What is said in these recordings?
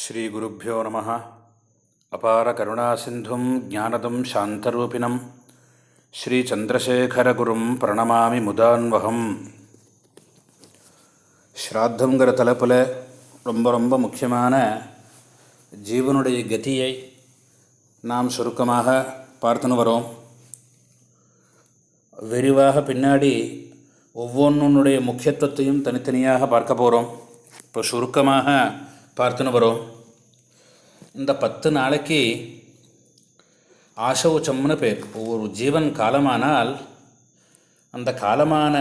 ஸ்ரீகுருப்போ நம. அபார கருணாசிந்தும் ஜானதம் சாந்தரூபிணம். ஸ்ரீச்சந்திரசேகரகுரும் பிரணமாமி முதான்வகம். ஸ்ராத்தங்கிற தலைப்பில் ரொம்ப ரொம்ப முக்கியமான ஜீவனுடைய கதியை நாம் சுருக்கமாக பார்த்துன்னு வரோம். விரிவாக பின்னாடி ஒவ்வொன்றுடைய முக்கியத்துவத்தையும் தனித்தனியாக பார்க்க போகிறோம் இப்போ சுருக்கமாக பார்த்துன்னு வரோம். இந்த பத்து நாளைக்கு ஆசௌச்சம்னு பேர். ஒவ்வொரு ஜீவன் காலமானால் அந்த காலமான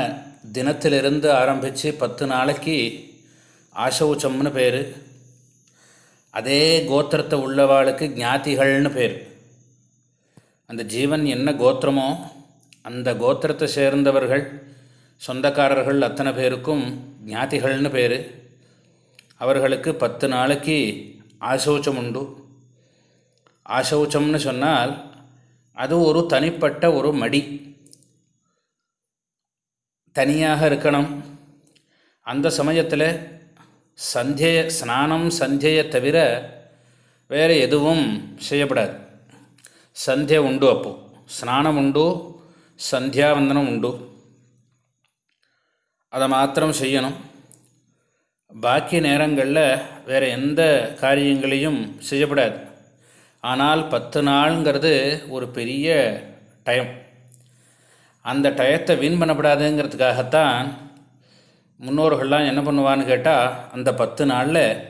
தினத்திலிருந்து ஆரம்பித்து பத்து நாளைக்கு ஆசௌச்சம்னு பேர். அதே கோத்திரத்தை உள்ளவாளுக்கு ஞாத்திகள்னு பேர். அந்த ஜீவன் என்ன கோத்திரமோ அந்த கோத்திரத்தை சேர்ந்தவர்கள் சொந்தக்காரர்கள் அத்தனை பேருக்கும் ஞாத்திகள்னு பேர். அவர்களுக்கு பத்து நாளைக்கு ஆசௌச்சம் உண்டு ஆசௌச்சம்னு சொன்னால் அது ஒரு தனிப்பட்ட ஒரு மடி. தனியாக இருக்கணும். அந்த சமயத்தில் சந்திய ஸ்நானம் சந்தியை தவிர வேறு எதுவும் செய்யப்படாது. சந்தியை உண்டு அப்போது ஸ்நானம் உண்டு சந்தியாவந்தனம் உண்டு. அதை மாத்திரம் செய்யணும். பாக்கி நேரங்களில் வேறு எந்த காரியங்களையும் செய்யப்படாது. ஆனால் பத்து நாளுங்கிறது ஒரு பெரிய டயம். அந்த டயத்தை வீண் பண்ணப்படாதுங்கிறதுக்காகத்தான் முன்னோர்கள்லாம் என்ன பண்ணுவான்னு கேட்டால் அந்த பத்து நாளில்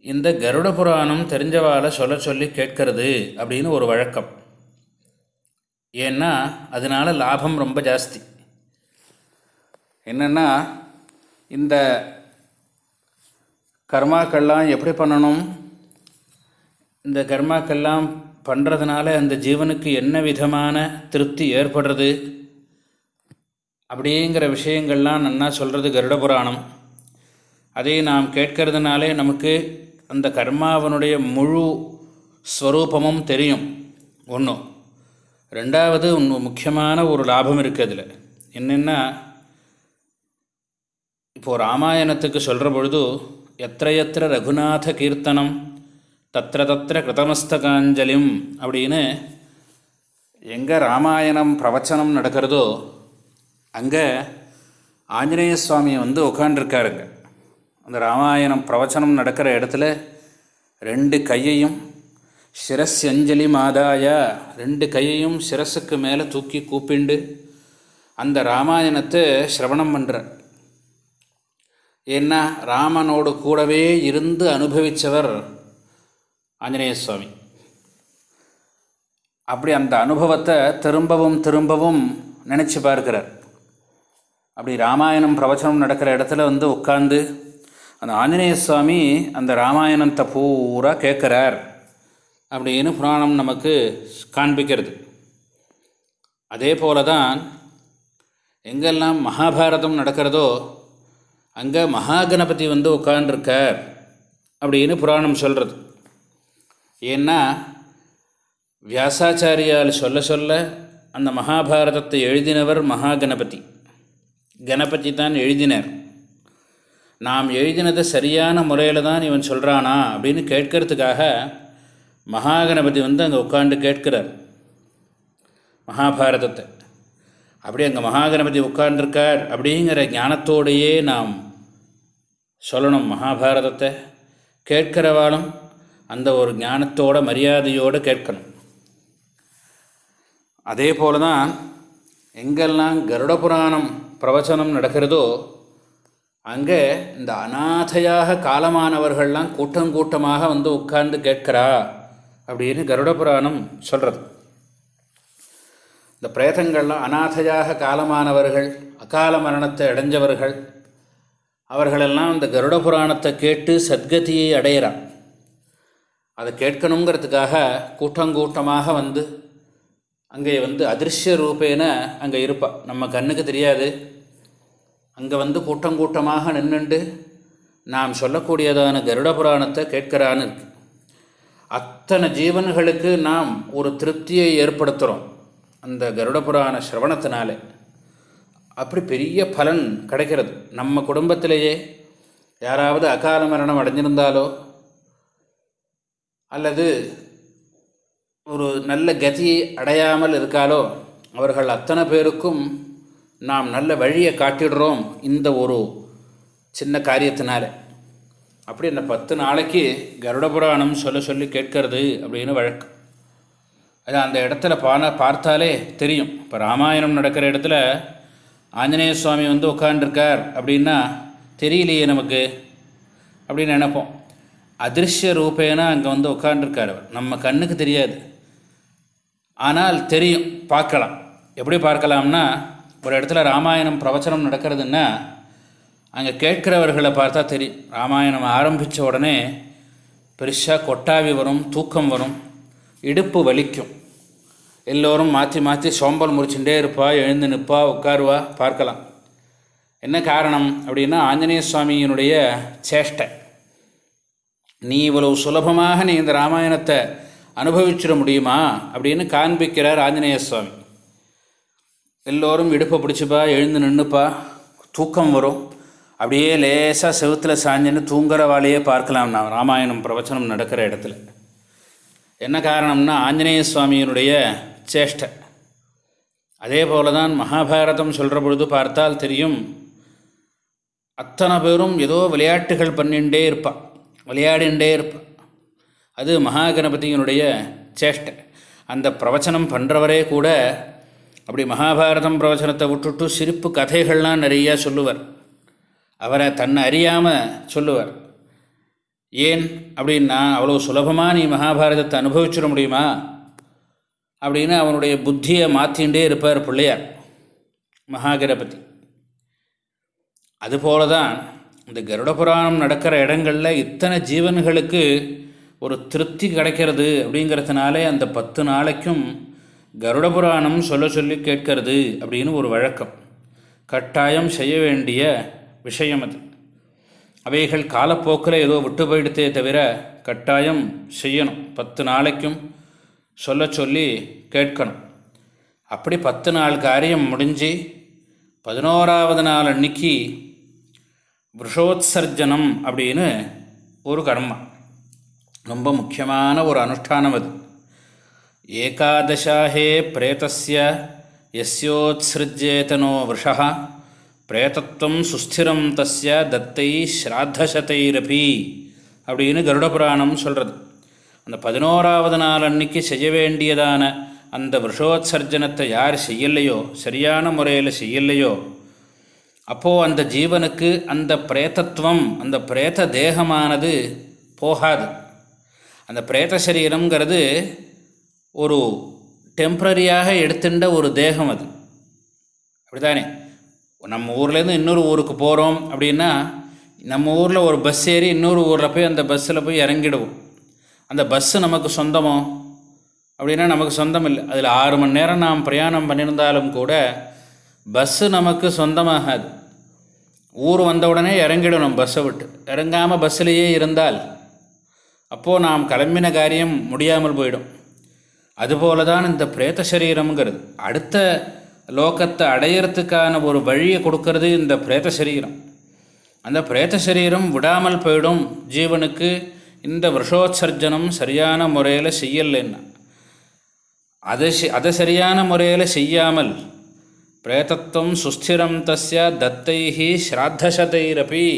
இந்த கருட புராணம் தெரிஞ்சவாளை சொல்ல சொல்லி கேட்கறது அப்படின்னு ஒரு வழக்கம். ஏன்னா அதனால் லாபம் ரொம்ப ஜாஸ்தி. என்னென்னா இந்த கர்மாக்கள்லாம் எப்படி பண்ணணும்? இந்த கர்மாக்கள்லாம் பண்ணுறதுனால அந்த ஜீவனுக்கு என்ன விதமான திருப்தி ஏற்படுறது? அப்படிங்கிற விஷயங்கள்லாம் நன்னா சொல்கிறது கருட புராணம். அதை நாம் கேட்கறதுனாலே நமக்கு அந்த கர்மாவனுடைய முழு ஸ்வரூபமும் தெரியும். ஒன்றும் ரெண்டாவது ஒன்று முக்கியமான ஒரு லாபம் இருக்குது அதில். என்னென்னா இப்போது ராமாயணத்துக்கு சொல்கிற பொழுது எத்த எத்திர ரகுநாத கீர்த்தனம் தத்திர தத்திர கிருதமஸ்தகாஞ்சலிம் அப்படின்னு எங்கே ராமாயணம் பிரவச்சனம் நடக்கிறதோ அங்கே ஆஞ்சநேய சுவாமியை வந்து உட்காண்டிருக்காருங்க அந்த ராமாயணம் பிரவச்சனம் நடக்கிற இடத்துல ரெண்டு கையையும் சிரஸ் அஞ்சலி மாதாய ரெண்டு கையையும் சிரஸுக்கு மேலே தூக்கி கூப்பிண்டு அந்த ராமாயணத்தை சிரவணம் பண்ணுறார் ஏன்னா ராமனோடு கூடவே இருந்து அனுபவித்தவர் ஆஞ்சநேய சுவாமி. அப்படி அந்த அனுபவத்தை திரும்பவும் திரும்பவும் நினச்சி பார்க்கிறார். அப்படி ராமாயணம் பிரவச்சனம் நடக்கிற இடத்துல வந்து உட்காந்து அந்த ஆஞ்சநேய சுவாமி அந்த ராமாயணத்தை பூரா கேட்குறார் அப்படின்னு புராணம் நமக்கு காண்பிக்கிறது. அதே போல தான் எங்கெல்லாம் மகாபாரதம் நடக்கிறதோ அங்கே மகாகணபதி வந்து உட்காண்டிருக்கார் அப்படின்னு புராணம் சொல்கிறது ஏன்னா வியாசாச்சாரியால் சொல்ல சொல்ல அந்த மகாபாரதத்தை எழுதினவர் மகாகணபதி. கணபதி தான் எழுதினார். நாம் எழுதினதை சரியான முறையில் தான் இவன் சொல்கிறானா அப்படின்னு கேட்கறதுக்காக மகாகணபதி வந்து அங்கே உட்காந்து கேட்கிறார். மகாபாரதத்தை. அப்படி அங்கே மகாகணபதி உட்கார்ந்துருக்கார் அப்படிங்கிற ஞானத்தோடையே நாம் சொல்லணும் மகாபாரதத்தை. கேட்கிறவாளும் அந்த ஒரு ஞானத்தோட மரியாதையோடு கேட்கணும். அதே போல தான் எங்கெல்லாம் கருட புராணம் பிரவச்சனம் நடக்கிறதோ அங்கே இந்த அநாதையாக காலமானவர்கள்லாம் கூட்டம் கூட்டமாக வந்து உட்கார்ந்து கேட்கிறா அப்படின்னு கருட புராணம் சொல்கிறது இந்த பிரேதங்கள்லாம் அநாதையாக காலமானவர்கள் அகால மரணத்தை அடைஞ்சவர்கள் அவர்களெல்லாம் இந்த கருட புராணத்தை கேட்டு சத்கதியை அடையிறான். அதை கேட்கணுங்கிறதுக்காக கூட்டங்கூட்டமாக வந்து அங்கே வந்து அதிர்ஷ்ய ரூபேன அங்கே இருப்பாள் நம்ம கண்ணுக்கு தெரியாது. அங்கே வந்து கூட்டங்கூட்டமாக நின்றுண்டு நாம் சொல்லக்கூடியதான கருட புராணத்தை கேட்கிறான்னு இருக்கு. அத்தனை ஜீவன்களுக்கு நாம் ஒரு திருப்தியை ஏற்படுத்துகிறோம் அந்த கருட புராண சிரவணத்தினால அப்படி பெரிய பலன் கிடைக்கிறது. நம்ம குடும்பத்திலேயே யாராவது அகால மரணம் அடைஞ்சிருந்தாலோ அல்லது ஒரு நல்ல கதியை அடையாமல் இருக்காலோ அவர்கள் அத்தனை பேருக்கும் நாம் நல்ல வழியை காட்டிடுறோம் இந்த ஒரு சின்ன காரியத்தினால. அப்படி இந்த பத்து நாளைக்கு கருட புராணம் சொல்ல சொல்லி கேட்கறது அப்படின்னு வழக்கம் அது அந்த இடத்துல பான பார்த்தாலே தெரியும். இப்போ ராமாயணம் நடக்கிற இடத்துல ஆஞ்சநேய சுவாமி வந்து உட்காண்டிருக்கார் அப்படின்னா தெரியலையே நமக்கு அப்படின்னு நினைப்போம். அதிருஷ்ய ரூபேனா அங்கே வந்து உட்காண்டிருக்கார் அவர். நம்ம கண்ணுக்கு தெரியாது. ஆனால் தெரியும். பார்க்கலாம். எப்படி பார்க்கலாம்னா ஒரு இடத்துல ராமாயணம் பிரவச்சனம் நடக்கிறதுன்னா அங்கே கேட்கிறவர்களை பார்த்தா தெரியும். ராமாயணம் ஆரம்பித்த உடனே பெருசாக கொட்டாவி வரும் தூக்கம் வரும். இடுப்பு வலிக்கும். எல்லோரும் மாற்றி மாற்றி சோம்பல் முறிச்சுட்டே இருப்பா எழுந்து நிற்பா உட்காருவா பார்க்கலாம். என்ன காரணம் அப்படின்னா ஆஞ்சநேய சுவாமியினுடைய சேஷ்டை. நீ இவ்வளவு சுலபமாக நீ இந்த ராமாயணத்தை அனுபவிச்சிட முடியுமா அப்படின்னு காண்பிக்கிறார் ஆஞ்சநேய சுவாமி. எல்லோரும் இடுப்பை பிடிச்சிப்பா எழுந்து நின்றுப்பா தூக்கம் வரும். அப்படியே லேசாக செவுத்தில் சாஞ்சுன்னு தூங்குற வாழையே பார்க்கலாம். நான் ராமாயணம் பிரவச்சனம் நடக்கிற இடத்துல. என்ன காரணம்னா ஆஞ்சநேய சுவாமியினுடைய சேஷ்டை. அதே போல தான் மகாபாரதம் சொல்கிற பொழுது பார்த்தால் தெரியும் அத்தனை பேரும் ஏதோ விளையாட்டுகள் பண்ணிகிட்டே இருப்பாள் விளையாடிண்டே இருப்பாள் அது மகாகணபதியினுடைய சேஷ்டை. அந்த பிரவச்சனம் பண்ணுறவரே கூட அப்படி மகாபாரதம் பிரவச்சனத்தை விட்டுட்டு சிரிப்பு கதைகள்லாம் நிறையா சொல்லுவார். அவரை தன்னை அறியாமல் சொல்லுவார். ஏன் அப்படின்னா அவ்வளோ சுலபமாக நீ மகாபாரதத்தை அனுபவிச்சிட முடியுமா? அப்படின்னு அவனுடைய புத்தியை மாற்றிகிட்டே இருப்பார் பிள்ளையார் மகாகணபதி அதுபோல தான் இந்த கருட புராணம் நடக்கிற இடங்களில் இத்தனை ஜீவன்களுக்கு ஒரு திருப்தி கிடைக்கிறது அப்படிங்கிறதுனாலே அந்த பத்து நாளைக்கும் கருட புராணம் சொல்ல சொல்லி கேட்கறது அப்படின்னு ஒரு வழக்கம். கட்டாயம் செய்ய வேண்டிய விஷயம் அது. அவைகள் காலப்போக்கில் ஏதோ விட்டு போயிடுத்தே தவிர கட்டாயம் செய்யணும். பத்து நாளைக்கும் சொல்ல சொல்லி கேட்கணும். அப்படி பத்து நாள் காரியம் முடிஞ்சு பதினோராவது நாள் அன்னைக்கு விஷோத்சர்ஜனம் அப்படின்னு ஒரு கர்மா. ரொம்ப முக்கியமான ஒரு அனுஷ்டானம் அது. ஏகாதசாஹே பிரேதஸ்ய எஸ்யோத்ஸ்ருஜேதனோ விஷா பிரேதத்துவம் சுஸ்திரம் தஸ்ய தத்தை ஸ்ராத்தசத்தைரபி அப்படின்னு கருட புராணம் சொல்கிறது அந்த பதினோராவது நாள் அன்னைக்கு செய்ய வேண்டியதான அந்த விஷோத்சர்ஜனத்தை யார் செய்யலையோ சரியான முறையில் செய்யலையோ அப்போது அந்த ஜீவனுக்கு அந்த பிரேத்தத்துவம் அந்த பிரேத தேகமானது போகாது. அந்த பிரேத சரீரங்கிறது ஒரு டெம்ப்ரரியாக எடுத்துட்ட ஒரு தேகம் அது. அப்படிதானே நம்ம ஊர்லேருந்து இன்னொரு ஊருக்கு போகிறோம் அப்படின்னா நம்ம ஊரில் ஒரு பஸ் ஏறி இன்னொரு ஊரில் போய் அந்த பஸ்ஸில் போய் இறங்கிடுவோம். அந்த பஸ்ஸு நமக்கு சொந்தமோ? அப்படின்னா நமக்கு சொந்தம் இல்லை. அதில் ஆறு மணி நேரம் நாம் பிரயாணம் பண்ணியிருந்தாலும் கூட பஸ்ஸு நமக்கு சொந்தமாகாது. ஊர் வந்த உடனே இறங்கிடணும் பஸ்ஸை விட்டு. இறங்காமல் பஸ்ஸிலேயே இருந்தால் அப்போது நாம் கிளம்பின காரியம் முடியாமல் போயிடும். அதுபோல தான் இந்த பிரேத்த சரீரம்ங்கிறது. அடுத்த லோகத்தை அடையிறதுக்கான ஒரு வழியை கொடுக்கறது இந்த பிரேத சரீரம். அந்த பிரேத சரீரம் விடாமல் போயிடும் ஜீவனுக்கு இந்த விஷோத்சர்ஜனம் சரியான முறையில் செய்யலைன்னா. அதை அதை சரியான முறையில் செய்யாமல் பிரேதத்துவம் சுஸ்திரம் தஸ்ய தத்தைஹி ஸ்ராத்தசதைரப்பி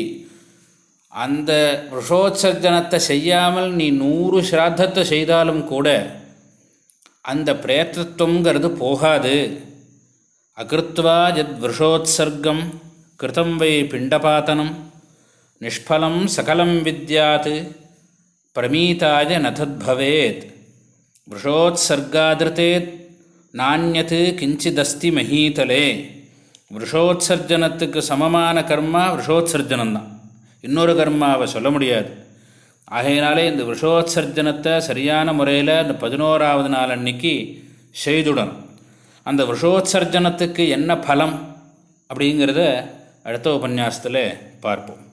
அந்த விஷோத்சர்ஜனத்தை செய்யாமல் நீ நூறு ஸ்ராத்தத்தை செய்தாலும் கூட அந்த பிரேத்தத்துவங்கிறது போகாது. அகிருத்வா யத் விஷோத்சர்க்கம் கிருதம் வை பிண்டபாத்தனம் நிஷ்பலம் சகலம் வித்யாத் பிரமீதாய நதத்பவேத் விஷோத்சர்காதிருத்தே நானியத்து கிஞ்சிதஸ்தி மஹீதலே விருஷோத்சர்ஜனத்துக்கு சமமான கர்மா விஷோத்சர்ஜனம்தான் இன்னொரு கர்மாவை சொல்ல முடியாது. ஆகையினாலே இந்த விருஷோத்சர்ஜனத்தை சரியான முறையில் இந்த பதினோராவது நாள் அன்னைக்கு செய்துடணும். அந்த விஷோத்சர்ஜனத்துக்கு என்ன பலம் அப்படிங்கிறத அடுத்த உபன்யாசத்தில் பார்ப்போம்.